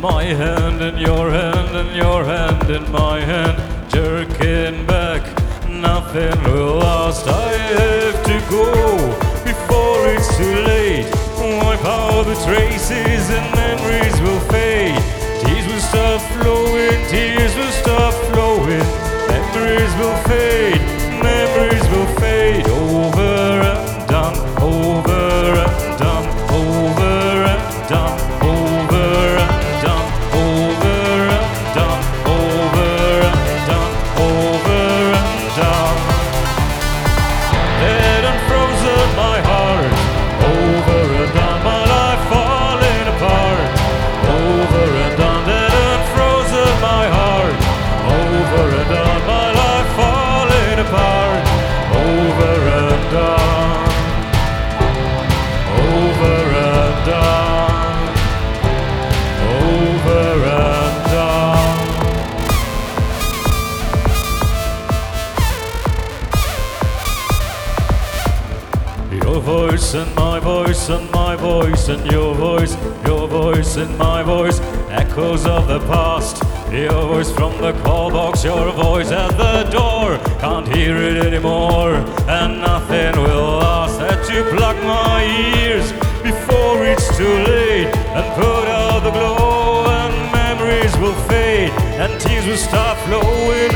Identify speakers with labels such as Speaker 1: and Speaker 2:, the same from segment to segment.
Speaker 1: My hand in your hand and your hand in my hand, jerking back. Nothing will last. I have to go before it's too late. Wipe out the traces and voice and my voice and my voice and your voice, your voice and my voice, echoes of the past. Your voice from the call box, your voice at the door. Can't hear it anymore, and nothing will last. Had to plug my ears before it's too late, and put out the glow, and memories will fade, and tears will start flowing,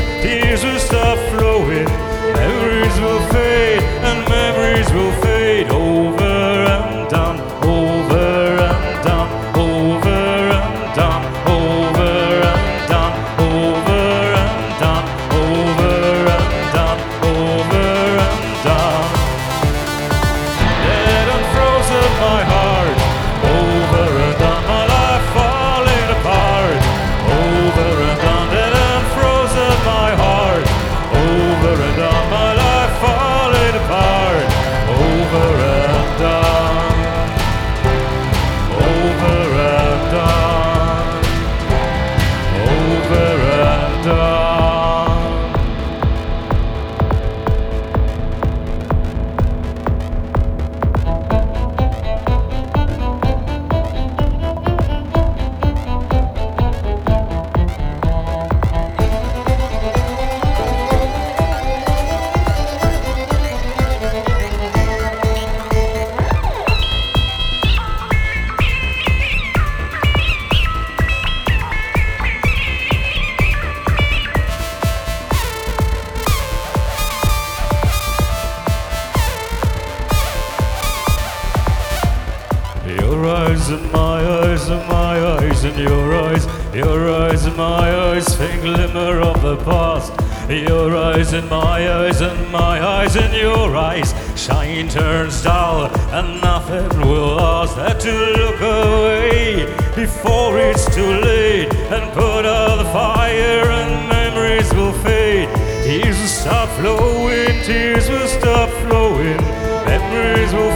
Speaker 1: eyes and my eyes and my eyes and your eyes, your eyes and my eyes, faint glimmer of the past. Your eyes and my eyes and my eyes and your eyes, shine turns dull and nothing will last. Had to look away before it's too late and put out the fire and memories will fade. Tears will stop flowing, tears will stop flowing, memories will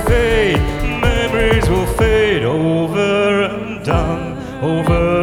Speaker 1: over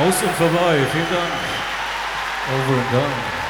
Speaker 1: Aus und vorbei. Vielen Dank. Over and done.